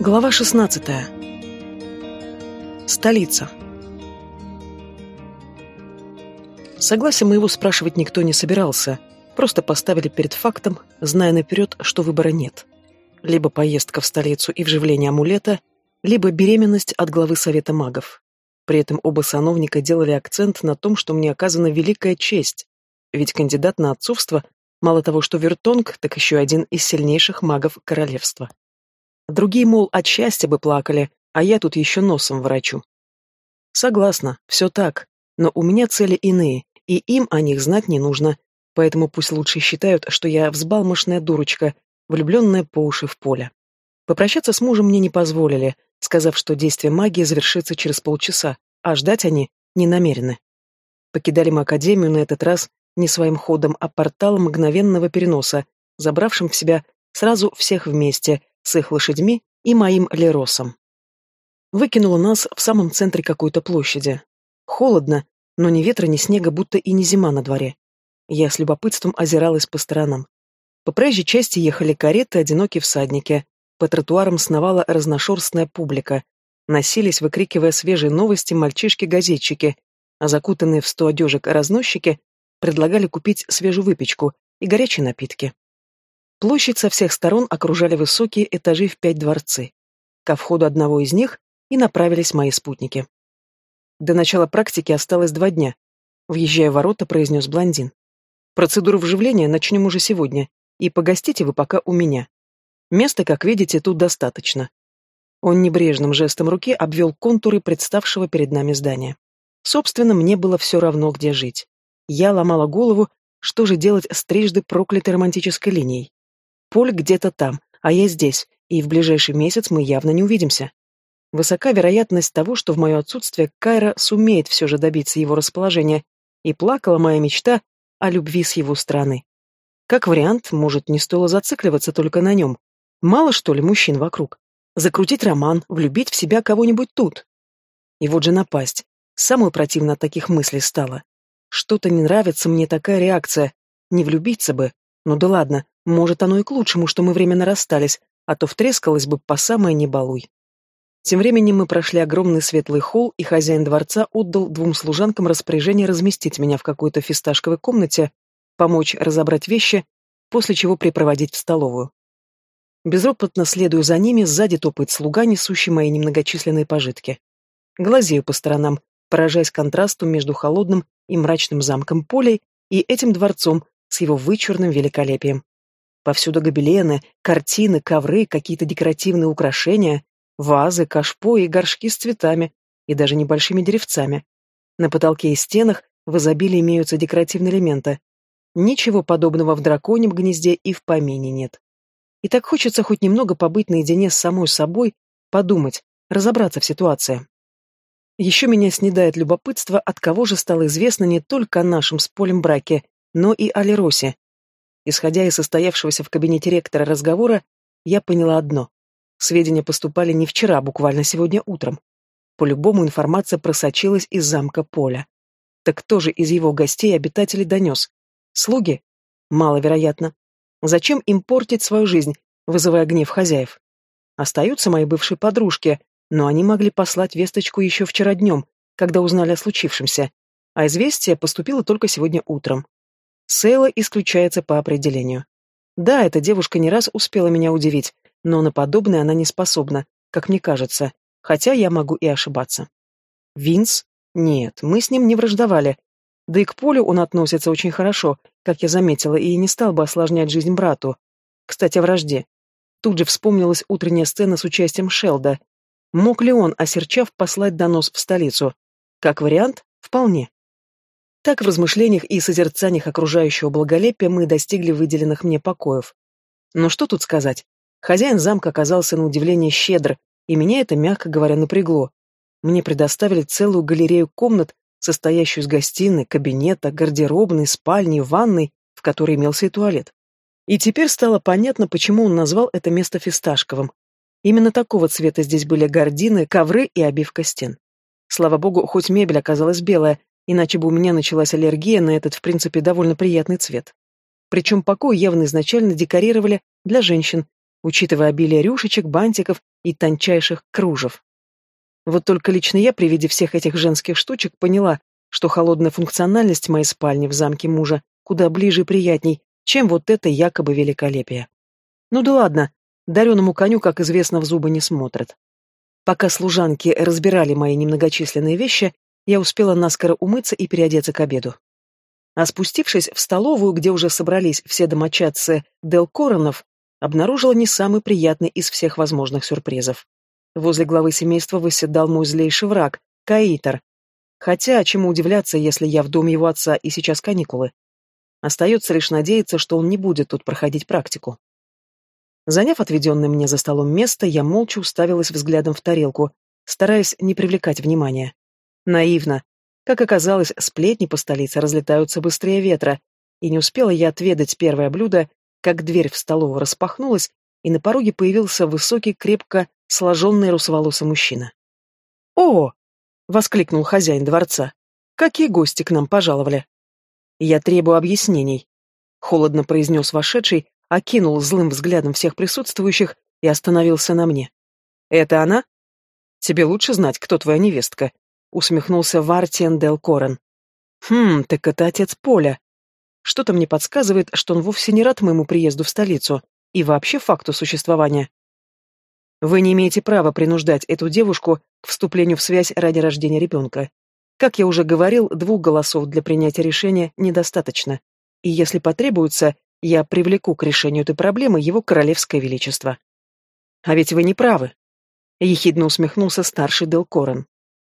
Глава 16. Столица. Согласия моего спрашивать никто не собирался, просто поставили перед фактом, зная наперед, что выбора нет. Либо поездка в столицу и вживление амулета, либо беременность от главы Совета магов. При этом оба сановника делали акцент на том, что мне оказана великая честь, ведь кандидат на отцовство мало того, что вертонг, так еще один из сильнейших магов королевства. Другие, мол, от счастья бы плакали, а я тут еще носом врачу. Согласна, все так, но у меня цели иные, и им о них знать не нужно, поэтому пусть лучше считают, что я взбалмошная дурочка, влюбленная по уши в поле. Попрощаться с мужем мне не позволили, сказав, что действие магии завершится через полчаса, а ждать они не намерены. Покидали мы Академию на этот раз не своим ходом, а порталом мгновенного переноса, забравшим в себя сразу всех вместе, с их лошадьми и моим Леросом. Выкинуло нас в самом центре какой-то площади. Холодно, но ни ветра, ни снега, будто и не зима на дворе. Я с любопытством озиралась по сторонам. По проезжей части ехали кареты, одинокие всадники. По тротуарам сновала разношерстная публика. Носились, выкрикивая свежие новости, мальчишки-газетчики, а закутанные в сто одежек разносчики предлагали купить свежую выпечку и горячие напитки. Площадь со всех сторон окружали высокие этажи в пять дворцы. Ко входу одного из них и направились мои спутники. До начала практики осталось два дня. Въезжая в ворота, произнес блондин. Процедуру вживления начнем уже сегодня, и погостите вы пока у меня. Места, как видите, тут достаточно. Он небрежным жестом руки обвел контуры представшего перед нами здания. Собственно, мне было все равно, где жить. Я ломала голову, что же делать с трижды проклятой романтической линией. Поль где-то там, а я здесь, и в ближайший месяц мы явно не увидимся. Высока вероятность того, что в мое отсутствие Кайра сумеет все же добиться его расположения, и плакала моя мечта о любви с его стороны. Как вариант, может, не стоило зацикливаться только на нем. Мало, что ли, мужчин вокруг. Закрутить роман, влюбить в себя кого-нибудь тут. И вот же напасть. Самой противно от таких мыслей стало. Что-то не нравится мне такая реакция. Не влюбиться бы. Ну да ладно, может, оно и к лучшему, что мы временно расстались, а то втрескалось бы по самое не балуй. Тем временем мы прошли огромный светлый холл, и хозяин дворца отдал двум служанкам распоряжение разместить меня в какой-то фисташковой комнате, помочь разобрать вещи, после чего припроводить в столовую. Безропотно следую за ними, сзади топает слуга, несущий мои немногочисленные пожитки. Глазею по сторонам, поражаясь контрасту между холодным и мрачным замком полей и этим дворцом с его вычурным великолепием. Повсюду гобелены, картины, ковры, какие-то декоративные украшения, вазы, кашпо и горшки с цветами, и даже небольшими деревцами. На потолке и стенах в изобилии имеются декоративные элементы. Ничего подобного в драконьем гнезде и в помине нет. И так хочется хоть немного побыть наедине с самой собой, подумать, разобраться в ситуации. Еще меня снедает любопытство, от кого же стало известно не только о нашем с Полем браке, но и о Леросе, Исходя из состоявшегося в кабинете ректора разговора, я поняла одно. Сведения поступали не вчера, буквально сегодня утром. По-любому информация просочилась из замка Поля. Так кто же из его гостей обитателей донес? Слуги? Маловероятно. Зачем им портить свою жизнь, вызывая гнев хозяев? Остаются мои бывшие подружки, но они могли послать весточку еще вчера днем, когда узнали о случившемся, а известие поступило только сегодня утром. Сейла исключается по определению. Да, эта девушка не раз успела меня удивить, но на подобное она не способна, как мне кажется, хотя я могу и ошибаться. Винс? Нет, мы с ним не враждовали. Да и к Полю он относится очень хорошо, как я заметила, и не стал бы осложнять жизнь брату. Кстати, о вражде. Тут же вспомнилась утренняя сцена с участием Шелда. Мог ли он, осерчав, послать донос в столицу? Как вариант, вполне. Так в размышлениях и созерцаниях окружающего благолепия мы достигли выделенных мне покоев. Но что тут сказать? Хозяин замка оказался на удивление щедр, и меня это, мягко говоря, напрягло. Мне предоставили целую галерею комнат, состоящую из гостиной, кабинета, гардеробной, спальни, ванной, в которой имелся и туалет. И теперь стало понятно, почему он назвал это место фисташковым. Именно такого цвета здесь были гардины, ковры и обивка стен. Слава богу, хоть мебель оказалась белая, иначе бы у меня началась аллергия на этот, в принципе, довольно приятный цвет. Причем покой явно изначально декорировали для женщин, учитывая обилие рюшечек, бантиков и тончайших кружев. Вот только лично я при виде всех этих женских штучек поняла, что холодная функциональность моей спальни в замке мужа куда ближе и приятней, чем вот это якобы великолепие. Ну да ладно, дареному коню, как известно, в зубы не смотрят. Пока служанки разбирали мои немногочисленные вещи, я успела наскоро умыться и переодеться к обеду. А спустившись в столовую, где уже собрались все домочадцы Дел Коронов, обнаружила не самый приятный из всех возможных сюрпризов. Возле главы семейства выседал мой злейший враг, Каитер. Хотя, чему удивляться, если я в доме его отца и сейчас каникулы? Остается лишь надеяться, что он не будет тут проходить практику. Заняв отведенное мне за столом место, я молча уставилась взглядом в тарелку, стараясь не привлекать внимания. Наивно. Как оказалось, сплетни по столице разлетаются быстрее ветра, и не успела я отведать первое блюдо, как дверь в столовую распахнулась, и на пороге появился высокий, крепко сложенный русоволосый мужчина. «О!» — воскликнул хозяин дворца. «Какие гости к нам пожаловали?» «Я требую объяснений», — холодно произнес вошедший, окинул злым взглядом всех присутствующих и остановился на мне. «Это она?» «Тебе лучше знать, кто твоя невестка», — усмехнулся Вартиен Дел Корен. «Хм, так это отец Поля. Что-то мне подсказывает, что он вовсе не рад моему приезду в столицу и вообще факту существования. Вы не имеете права принуждать эту девушку к вступлению в связь ради рождения ребенка. Как я уже говорил, двух голосов для принятия решения недостаточно. И если потребуется, я привлеку к решению этой проблемы его королевское величество. А ведь вы не правы. Ехидно усмехнулся старший Делкорен.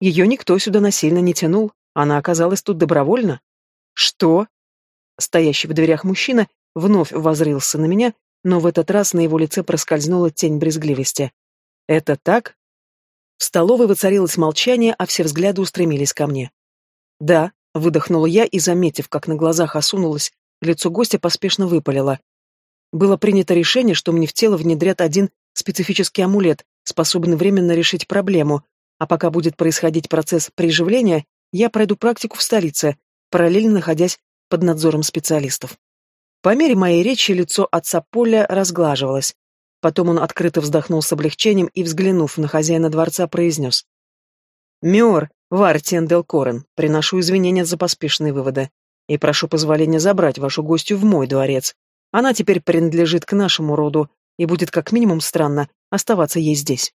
Ее никто сюда насильно не тянул, она оказалась тут добровольно. Что? Стоящий в дверях мужчина вновь возрился на меня, но в этот раз на его лице проскользнула тень брезгливости. «Это так?» В столовой воцарилось молчание, а все взгляды устремились ко мне. «Да», — выдохнула я и, заметив, как на глазах осунулось, лицо гостя поспешно выпалило. Было принято решение, что мне в тело внедрят один специфический амулет, способный временно решить проблему, а пока будет происходить процесс приживления, я пройду практику в столице, параллельно находясь под надзором специалистов. По мере моей речи лицо отца Поля разглаживалось. Потом он открыто вздохнул с облегчением и, взглянув на хозяина дворца, произнес. «Миор, Вартиен Дел приношу извинения за поспешные выводы и прошу позволения забрать вашу гостью в мой дворец. Она теперь принадлежит к нашему роду, и будет как минимум странно оставаться ей здесь».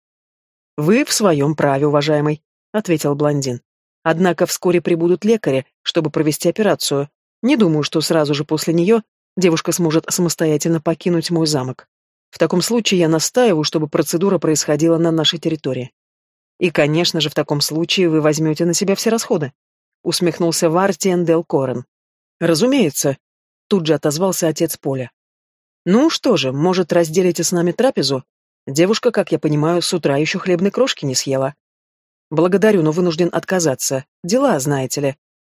«Вы в своем праве, уважаемый», — ответил блондин. «Однако вскоре прибудут лекари, чтобы провести операцию. Не думаю, что сразу же после нее девушка сможет самостоятельно покинуть мой замок. В таком случае я настаиваю, чтобы процедура происходила на нашей территории. И, конечно же, в таком случае вы возьмете на себя все расходы. Усмехнулся Вартиен Дел Корен. Разумеется. Тут же отозвался отец Поля. Ну что же, может, разделите с нами трапезу? Девушка, как я понимаю, с утра еще хлебной крошки не съела. Благодарю, но вынужден отказаться. Дела, знаете ли.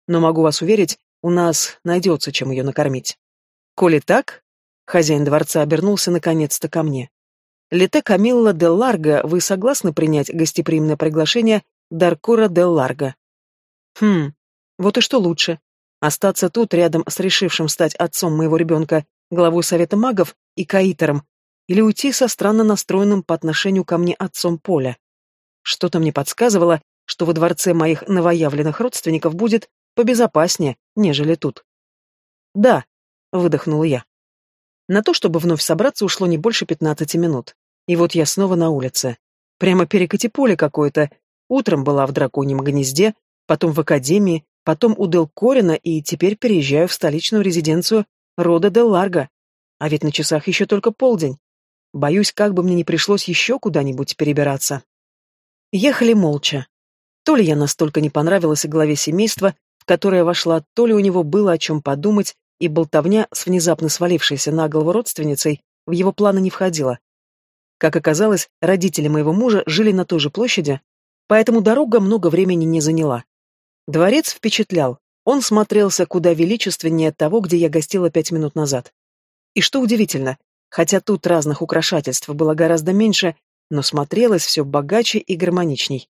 Но могу вас уверить, у нас найдется, чем ее накормить. Коли так, хозяин дворца обернулся наконец-то ко мне. Лете Камилла де Ларго, вы согласны принять гостеприимное приглашение Даркура де Ларго? Хм, вот и что лучше. Остаться тут, рядом с решившим стать отцом моего ребенка, главой Совета магов и каитером, или уйти со странно настроенным по отношению ко мне отцом Поля. Что-то мне подсказывало, что во дворце моих новоявленных родственников будет побезопаснее, нежели тут. Да, выдохнула я. На то, чтобы вновь собраться, ушло не больше пятнадцати минут. И вот я снова на улице. Прямо перекати поле какое-то. Утром была в драконьем гнезде, потом в академии, потом у Дел Корина и теперь переезжаю в столичную резиденцию рода Дел Ларго. А ведь на часах еще только полдень. Боюсь, как бы мне не пришлось еще куда-нибудь перебираться. Ехали молча. То ли я настолько не понравилась главе семейства, в которое вошла, то ли у него было о чем подумать, и болтовня с внезапно свалившейся на голову родственницей в его планы не входила. Как оказалось, родители моего мужа жили на той же площади, поэтому дорога много времени не заняла. Дворец впечатлял, он смотрелся куда величественнее того, где я гостила пять минут назад. И что удивительно, хотя тут разных украшательств было гораздо меньше, но смотрелось все богаче и гармоничней.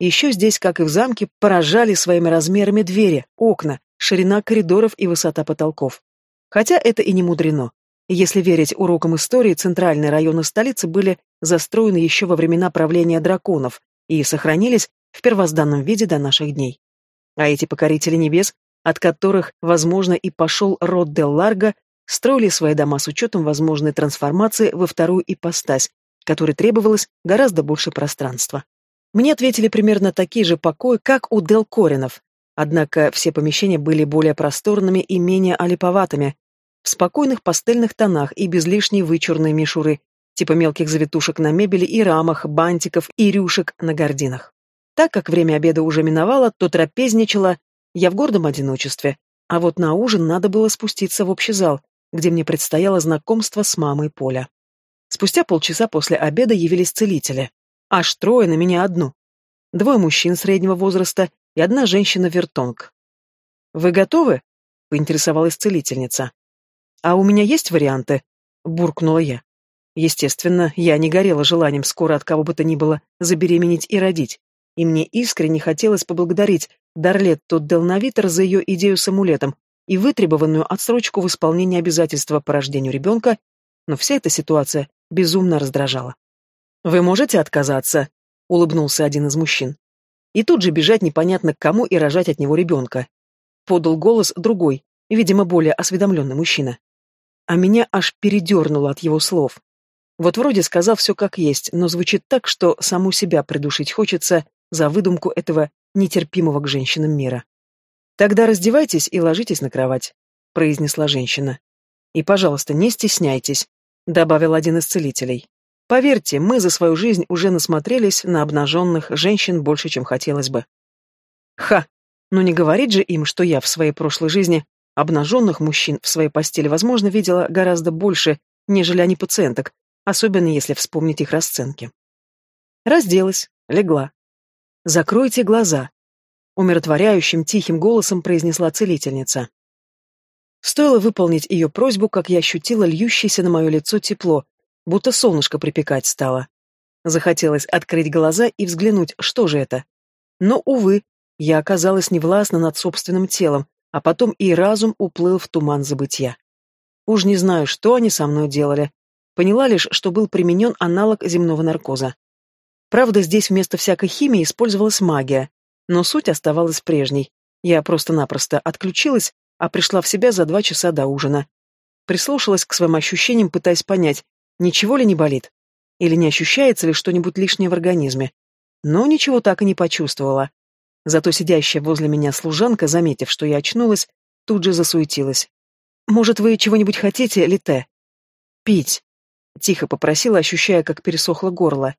Еще здесь, как и в замке, поражали своими размерами двери, окна, ширина коридоров и высота потолков. Хотя это и не мудрено. Если верить урокам истории, центральные районы столицы были застроены еще во времена правления драконов и сохранились в первозданном виде до наших дней. А эти покорители небес, от которых, возможно, и пошел род Дел Ларго, строили свои дома с учетом возможной трансформации во вторую ипостась, которой требовалось гораздо больше пространства. Мне ответили примерно такие же покои, как у Дел Коринов, однако все помещения были более просторными и менее олиповатыми, в спокойных пастельных тонах и без лишней вычурной мишуры, типа мелких завитушек на мебели и рамах, бантиков и рюшек на гординах. Так как время обеда уже миновало, то трапезничала я в гордом одиночестве, а вот на ужин надо было спуститься в общий зал, где мне предстояло знакомство с мамой Поля. Спустя полчаса после обеда явились целители. Аж трое на меня одну. Двое мужчин среднего возраста и одна женщина-вертонг. «Вы готовы?» — поинтересовалась целительница. «А у меня есть варианты?» — буркнула я. Естественно, я не горела желанием скоро от кого бы то ни было забеременеть и родить, и мне искренне хотелось поблагодарить Дарлетту Делновитер за ее идею с амулетом и вытребованную отсрочку в исполнении обязательства по рождению ребенка, но вся эта ситуация безумно раздражала. «Вы можете отказаться?» — улыбнулся один из мужчин. И тут же бежать непонятно к кому и рожать от него ребенка. Подал голос другой, видимо, более осведомленный мужчина. А меня аж передернуло от его слов. Вот вроде сказал все как есть, но звучит так, что саму себя придушить хочется за выдумку этого нетерпимого к женщинам мира. «Тогда раздевайтесь и ложитесь на кровать», — произнесла женщина. «И, пожалуйста, не стесняйтесь», — добавил один из целителей. «Поверьте, мы за свою жизнь уже насмотрелись на обнаженных женщин больше, чем хотелось бы». «Ха! Ну не говорить же им, что я в своей прошлой жизни обнаженных мужчин в своей постели, возможно, видела гораздо больше, нежели они пациенток, особенно если вспомнить их расценки. Разделась, легла. «Закройте глаза», — умиротворяющим тихим голосом произнесла целительница. Стоило выполнить ее просьбу, как я ощутила льющееся на мое лицо тепло, будто солнышко припекать стало. Захотелось открыть глаза и взглянуть, что же это. Но, увы, я оказалась невластна над собственным телом, а потом и разум уплыл в туман забытья. Уж не знаю, что они со мной делали, Поняла лишь, что был применен аналог земного наркоза. Правда, здесь вместо всякой химии использовалась магия, но суть оставалась прежней. Я просто-напросто отключилась, а пришла в себя за два часа до ужина. Прислушалась к своим ощущениям, пытаясь понять, ничего ли не болит, или не ощущается ли что-нибудь лишнее в организме. Но ничего так и не почувствовала. Зато сидящая возле меня служанка, заметив, что я очнулась, тут же засуетилась. «Может, вы чего-нибудь хотите, Лите?» «Пить», Тихо попросила, ощущая, как пересохло горло.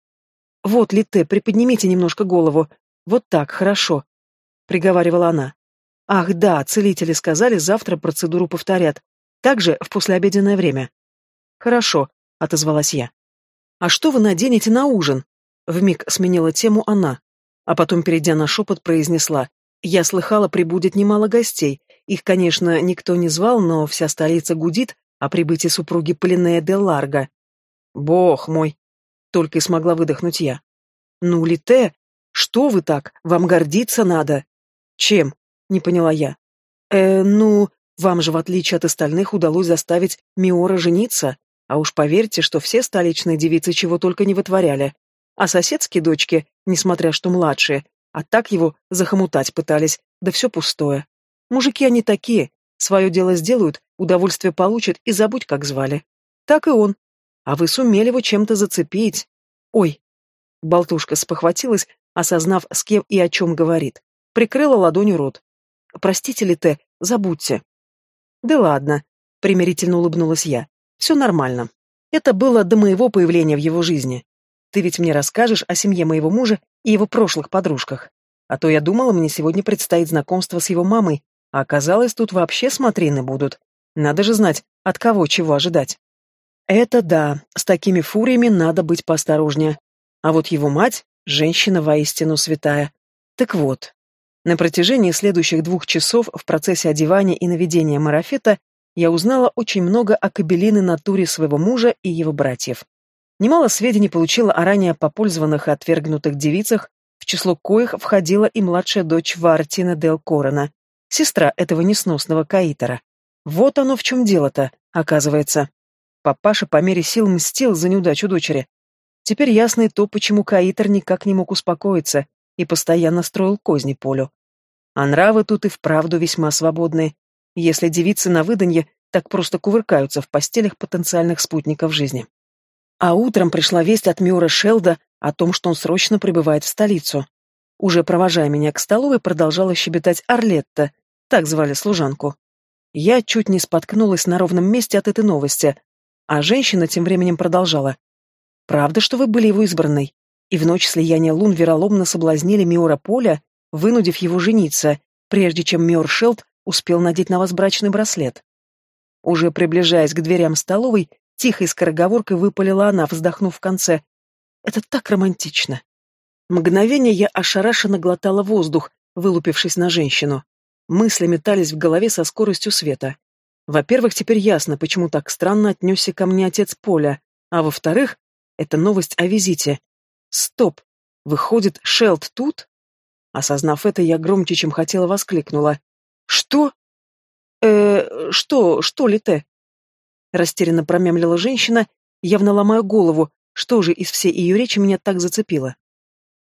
«Вот, Лите, приподнимите немножко голову. Вот так, хорошо», — приговаривала она. «Ах, да, целители сказали, завтра процедуру повторят. Также в послеобеденное время». «Хорошо», — отозвалась я. «А что вы наденете на ужин?» Вмиг сменила тему она, а потом, перейдя на шепот, произнесла. «Я слыхала, прибудет немало гостей. Их, конечно, никто не звал, но вся столица гудит о прибытии супруги Полинея де Ларго. Бог мой! Только и смогла выдохнуть я. Ну, Лите, что вы так? Вам гордиться надо. Чем? Не поняла я. Э, ну, вам же, в отличие от остальных, удалось заставить Миора жениться. А уж поверьте, что все столичные девицы чего только не вытворяли. А соседские дочки, несмотря что младшие, а так его захомутать пытались, да все пустое. Мужики они такие, свое дело сделают, удовольствие получат и забудь, как звали. Так и он, а вы сумели его чем-то зацепить. Ой. Болтушка спохватилась, осознав, с кем и о чем говорит. Прикрыла ладонью рот. Простите ли ты, забудьте. Да ладно, примирительно улыбнулась я. Все нормально. Это было до моего появления в его жизни. Ты ведь мне расскажешь о семье моего мужа и его прошлых подружках. А то я думала, мне сегодня предстоит знакомство с его мамой, а оказалось, тут вообще смотрины будут. Надо же знать, от кого чего ожидать. Это да, с такими фуриями надо быть поосторожнее. А вот его мать — женщина воистину святая. Так вот, на протяжении следующих двух часов в процессе одевания и наведения марафета я узнала очень много о кабелиной натуре своего мужа и его братьев. Немало сведений получила о ранее попользованных и отвергнутых девицах, в число коих входила и младшая дочь Вартина Дел Корона, сестра этого несносного каитера. Вот оно в чем дело-то, оказывается. Папаша по мере сил мстил за неудачу дочери. Теперь ясно и то, почему Каитер никак не мог успокоиться и постоянно строил козни Полю. А нравы тут и вправду весьма свободные. Если девицы на выданье так просто кувыркаются в постелях потенциальных спутников жизни. А утром пришла весть от Мюра Шелда о том, что он срочно прибывает в столицу. Уже провожая меня к столовой, продолжала щебетать Орлетта, так звали служанку. Я чуть не споткнулась на ровном месте от этой новости, а женщина тем временем продолжала. «Правда, что вы были его избранной? И в ночь слияния лун вероломно соблазнили Миора Поля, вынудив его жениться, прежде чем Миор Шелд успел надеть на вас брачный браслет?» Уже приближаясь к дверям столовой, тихой скороговоркой выпалила она, вздохнув в конце. «Это так романтично!» Мгновение я ошарашенно глотала воздух, вылупившись на женщину. Мысли метались в голове со скоростью света. Во-первых, теперь ясно, почему так странно отнесся ко мне отец Поля, а во-вторых, это новость о визите. Стоп! Выходит, Шелд тут? Осознав это, я громче, чем хотела, воскликнула. «Что?» «Э, что, что ли ты?» Растерянно промямлила женщина, явно ломая голову, что же из всей ее речи меня так зацепило.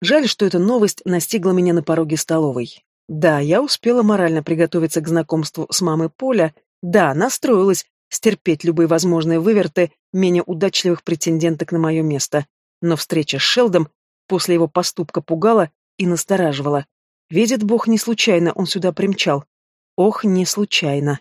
Жаль, что эта новость настигла меня на пороге столовой. Да, я успела морально приготовиться к знакомству с мамой Поля, да, настроилась стерпеть любые возможные выверты менее удачливых претенденток на мое место, но встреча с Шелдом после его поступка пугала и настораживала. Видит Бог, не случайно он сюда примчал. Ох, не случайно.